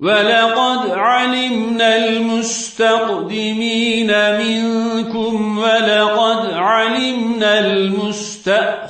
ولقد علمنا المستقدمين منكم ولقد علمنا المستأخرين.